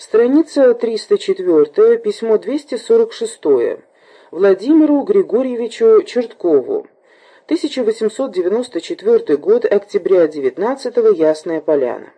Страница 304, письмо 246. Владимиру Григорьевичу Черткову. 1894 год, октября 19 -го, Ясная Поляна.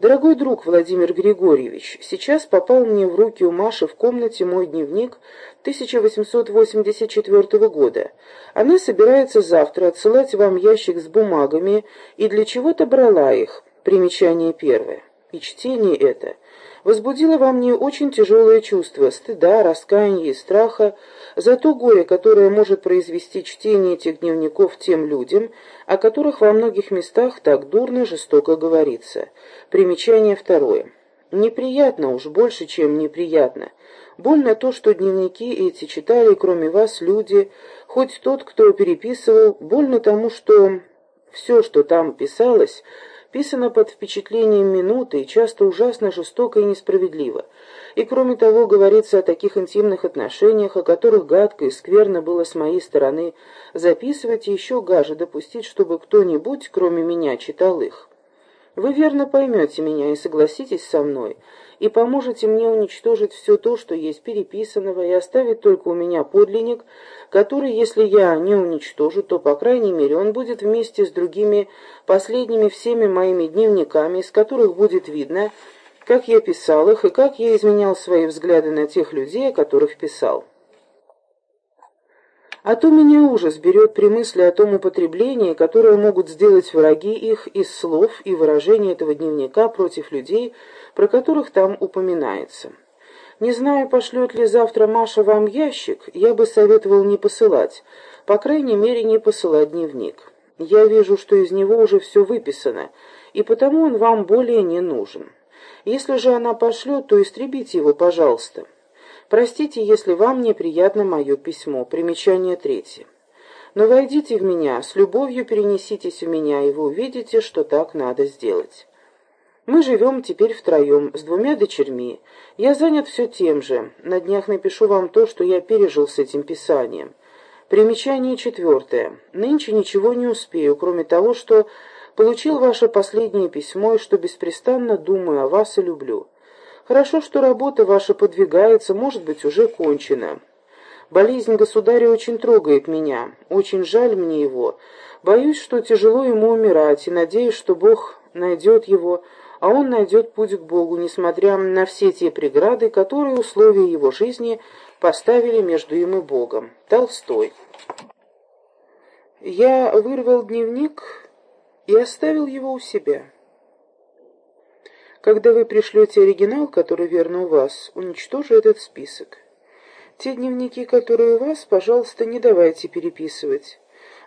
Дорогой друг Владимир Григорьевич, сейчас попал мне в руки у Маши в комнате мой дневник 1884 года. Она собирается завтра отсылать вам ящик с бумагами и для чего-то брала их. Примечание первое. И чтение это возбудило во мне очень тяжелое чувство стыда, раскаяния и страха за то горе, которое может произвести чтение этих дневников тем людям, о которых во многих местах так дурно жестоко говорится. Примечание второе. Неприятно уж больше, чем неприятно. Больно то, что дневники эти читали, кроме вас, люди, хоть тот, кто переписывал, больно тому, что все, что там писалось, писано под впечатлением минуты и часто ужасно жестоко и несправедливо. И кроме того, говорится о таких интимных отношениях, о которых гадко и скверно было с моей стороны записывать и еще гаже допустить, чтобы кто-нибудь, кроме меня, читал их. Вы верно поймете меня и согласитесь со мной, и поможете мне уничтожить все то, что есть переписанного, и оставить только у меня подлинник, который, если я не уничтожу, то, по крайней мере, он будет вместе с другими последними всеми моими дневниками, из которых будет видно, как я писал их и как я изменял свои взгляды на тех людей, о которых писал. А то меня ужас берет при мысли о том употреблении, которое могут сделать враги их из слов и выражений этого дневника против людей, про которых там упоминается. Не знаю, пошлет ли завтра Маша вам ящик, я бы советовал не посылать, по крайней мере, не посылать дневник. Я вижу, что из него уже все выписано, и потому он вам более не нужен. Если же она пошлет, то истребите его, пожалуйста. Простите, если вам неприятно мое письмо. Примечание третье. Но войдите в меня, с любовью перенеситесь в меня, и вы увидите, что так надо сделать. Мы живем теперь втроем, с двумя дочерьми. Я занят все тем же. На днях напишу вам то, что я пережил с этим писанием. Примечание четвертое. Нынче ничего не успею, кроме того, что получил ваше последнее письмо и что беспрестанно думаю о вас и люблю. Хорошо, что работа ваша подвигается, может быть, уже кончена. Болезнь государя очень трогает меня, очень жаль мне его. Боюсь, что тяжело ему умирать, и надеюсь, что Бог найдет его, а он найдет путь к Богу, несмотря на все те преграды, которые условия его жизни поставили между им и Богом. Толстой. Я вырвал дневник и оставил его у себя. Когда вы пришлете оригинал, который верно у вас, уничтожу этот список. Те дневники, которые у вас, пожалуйста, не давайте переписывать,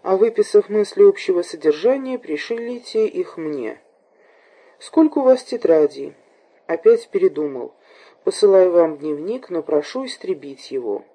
а выписав мысли общего содержания, пришлите их мне. Сколько у вас тетрадей? Опять передумал. Посылаю вам дневник, но прошу истребить его.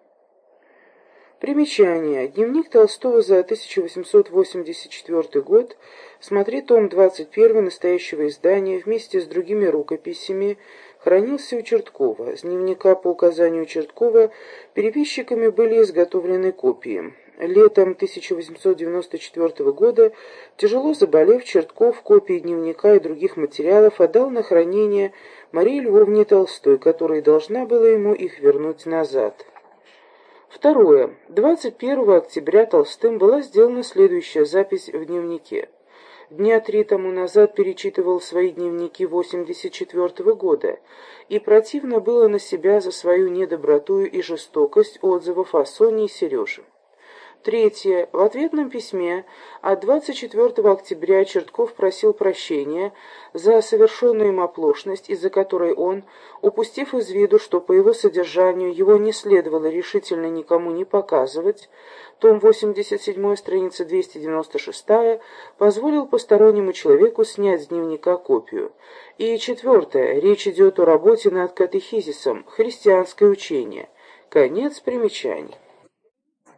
Примечание. Дневник Толстого за 1884 год. Смотри том 21 настоящего издания вместе с другими рукописями хранился у Черткова. С дневника по указанию Черткова переписчиками были изготовлены копии. Летом 1894 года, тяжело заболев, Чертков копии дневника и других материалов отдал на хранение Марии Львовне Толстой, которая должна была ему их вернуть назад. Второе. 21 октября Толстым была сделана следующая запись в дневнике. Дня три тому назад перечитывал свои дневники 84 -го года, и противно было на себя за свою недоброту и жестокость отзывов о Соне и Сереже. Третье. В ответном письме от 24 октября Чертков просил прощения за совершенную им оплошность, из-за которой он, упустив из виду, что по его содержанию его не следовало решительно никому не показывать, том 87, страница 296, позволил постороннему человеку снять с дневника копию. И четвертое. Речь идет о работе над катехизисом «Христианское учение». Конец примечаний.